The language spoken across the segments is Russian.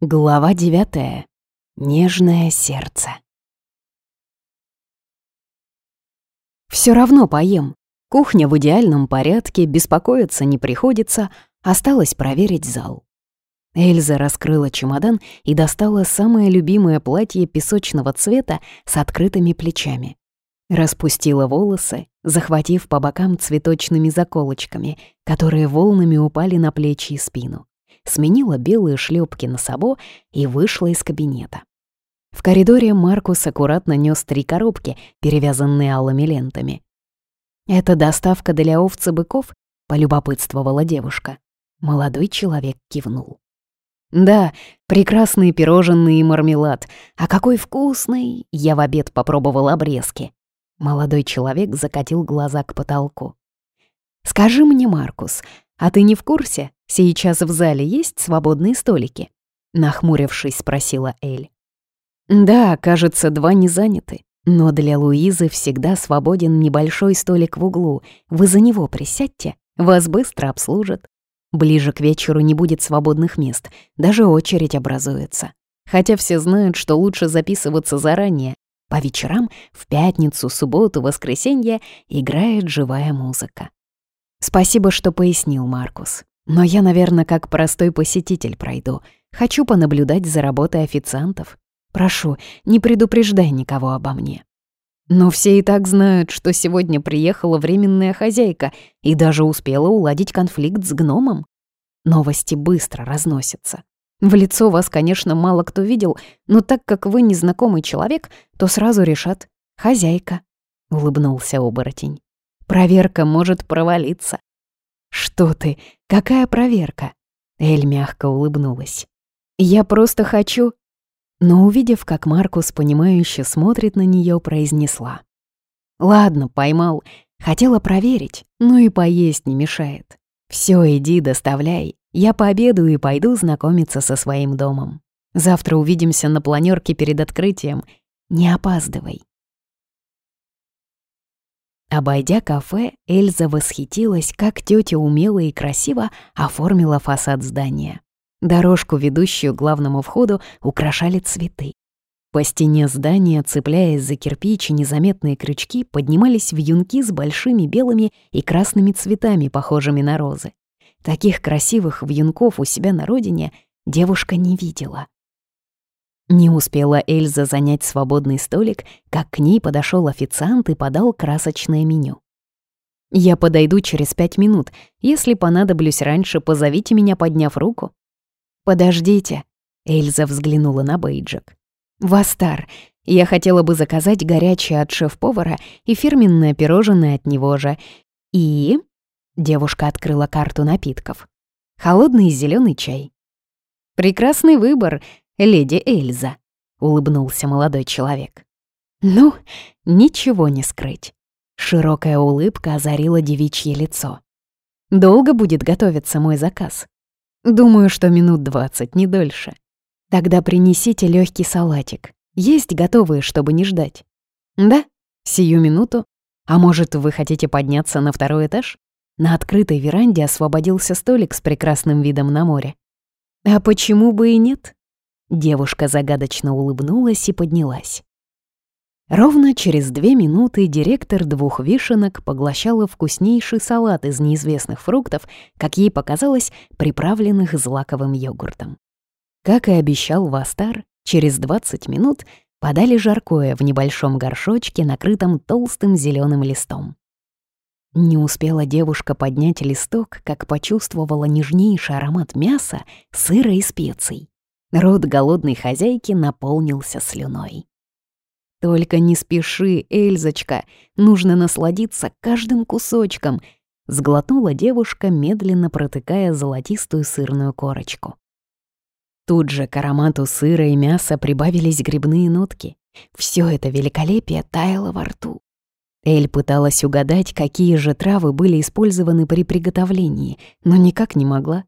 Глава девятая. Нежное сердце. Все равно поем. Кухня в идеальном порядке, беспокоиться не приходится, осталось проверить зал. Эльза раскрыла чемодан и достала самое любимое платье песочного цвета с открытыми плечами. Распустила волосы, захватив по бокам цветочными заколочками, которые волнами упали на плечи и спину сменила белые шлепки на сабо и вышла из кабинета. В коридоре Маркус аккуратно нес три коробки, перевязанные алыми лентами. «Это доставка для овцы быков?» — полюбопытствовала девушка. Молодой человек кивнул. «Да, прекрасные пирожные и мармелад. А какой вкусный! Я в обед попробовал обрезки». Молодой человек закатил глаза к потолку. «Скажи мне, Маркус, а ты не в курсе, сейчас в зале есть свободные столики?» Нахмурившись, спросила Эль. «Да, кажется, два не заняты. Но для Луизы всегда свободен небольшой столик в углу. Вы за него присядьте, вас быстро обслужат. Ближе к вечеру не будет свободных мест, даже очередь образуется. Хотя все знают, что лучше записываться заранее. По вечерам, в пятницу, субботу, воскресенье играет живая музыка. Спасибо, что пояснил, Маркус. Но я, наверное, как простой посетитель пройду. Хочу понаблюдать за работой официантов. Прошу, не предупреждай никого обо мне. Но все и так знают, что сегодня приехала временная хозяйка и даже успела уладить конфликт с гномом. Новости быстро разносятся. В лицо вас, конечно, мало кто видел, но так как вы незнакомый человек, то сразу решат «хозяйка», — улыбнулся оборотень. Проверка может провалиться. Что ты? Какая проверка? Эль мягко улыбнулась. Я просто хочу... Но увидев, как Маркус, понимающе смотрит на нее, произнесла. «Ладно, поймал. Хотела проверить, но и поесть не мешает. Все, иди, доставляй. Я пообедаю и пойду знакомиться со своим домом. Завтра увидимся на планерке перед открытием. Не опаздывай». Обойдя кафе, Эльза восхитилась, как тетя умело и красиво оформила фасад здания. Дорожку, ведущую к главному входу, украшали цветы. По стене здания, цепляясь за кирпичи незаметные крючки, поднимались вьюнки с большими белыми и красными цветами, похожими на розы. Таких красивых вьюнков у себя на родине девушка не видела. Не успела Эльза занять свободный столик, как к ней подошел официант и подал красочное меню. «Я подойду через пять минут. Если понадоблюсь раньше, позовите меня, подняв руку». «Подождите», — Эльза взглянула на бейджик. «Вастар, я хотела бы заказать горячее от шеф-повара и фирменное пирожное от него же. И...» — девушка открыла карту напитков. «Холодный зеленый чай». «Прекрасный выбор», леди Эльза», — улыбнулся молодой человек. «Ну, ничего не скрыть». Широкая улыбка озарила девичье лицо. «Долго будет готовиться мой заказ?» «Думаю, что минут двадцать, не дольше. Тогда принесите легкий салатик. Есть готовые, чтобы не ждать». «Да, сию минуту. А может, вы хотите подняться на второй этаж?» На открытой веранде освободился столик с прекрасным видом на море. «А почему бы и нет?» Девушка загадочно улыбнулась и поднялась. Ровно через две минуты директор двух вишенок поглощала вкуснейший салат из неизвестных фруктов, как ей показалось, приправленных злаковым йогуртом. Как и обещал Вастар, через 20 минут подали жаркое в небольшом горшочке, накрытом толстым зеленым листом. Не успела девушка поднять листок, как почувствовала нежнейший аромат мяса, сыра и специй. Рот голодной хозяйки наполнился слюной. «Только не спеши, Эльзочка, нужно насладиться каждым кусочком», — сглотнула девушка, медленно протыкая золотистую сырную корочку. Тут же к аромату сыра и мяса прибавились грибные нотки. Все это великолепие таяло во рту. Эль пыталась угадать, какие же травы были использованы при приготовлении, но никак не могла.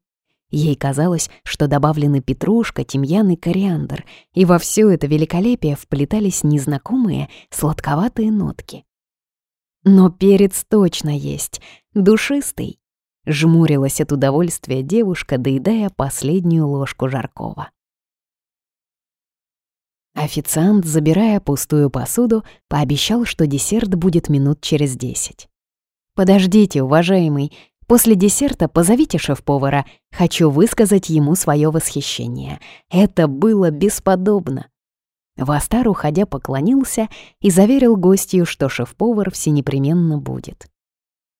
Ей казалось, что добавлены петрушка, тимьян и кориандр, и во все это великолепие вплетались незнакомые сладковатые нотки. Но перец точно есть, душистый. Жмурилась от удовольствия девушка, доедая последнюю ложку жаркого. Официант, забирая пустую посуду, пообещал, что десерт будет минут через десять. «Подождите, уважаемый, после десерта позовите шеф-повара. Хочу высказать ему свое восхищение. Это было бесподобно». Вастар, уходя, поклонился и заверил гостью, что шеф-повар всенепременно будет.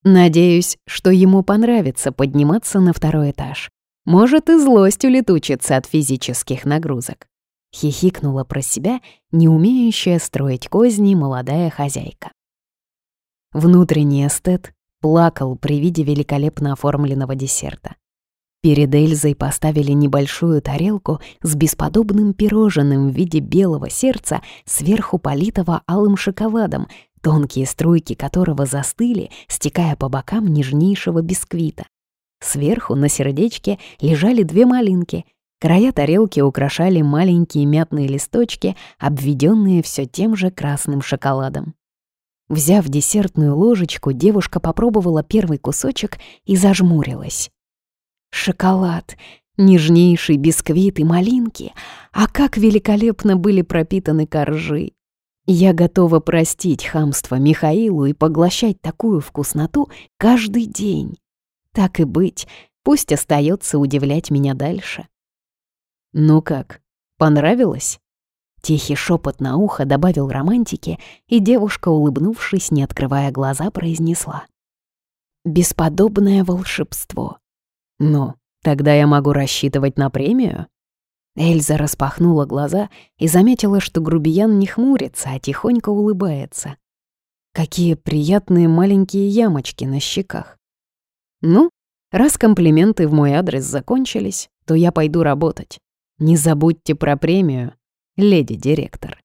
«Надеюсь, что ему понравится подниматься на второй этаж. Может, и злость улетучится от физических нагрузок. Хихикнула про себя, не умеющая строить козни молодая хозяйка. Внутренний эстет плакал при виде великолепно оформленного десерта. Перед Эльзой поставили небольшую тарелку с бесподобным пирожным в виде белого сердца, сверху политого алым шоколадом, тонкие струйки которого застыли, стекая по бокам нежнейшего бисквита. Сверху на сердечке лежали две малинки — Края тарелки украшали маленькие мятные листочки, обведенные все тем же красным шоколадом. Взяв десертную ложечку, девушка попробовала первый кусочек и зажмурилась. Шоколад, нежнейший бисквит и малинки, а как великолепно были пропитаны коржи. Я готова простить хамство Михаилу и поглощать такую вкусноту каждый день. Так и быть, пусть остается удивлять меня дальше. «Ну как, понравилось?» Тихий шепот на ухо добавил романтики, и девушка, улыбнувшись, не открывая глаза, произнесла. «Бесподобное волшебство». «Ну, тогда я могу рассчитывать на премию?» Эльза распахнула глаза и заметила, что грубиян не хмурится, а тихонько улыбается. Какие приятные маленькие ямочки на щеках. «Ну, раз комплименты в мой адрес закончились, то я пойду работать. Не забудьте про премию, леди директор.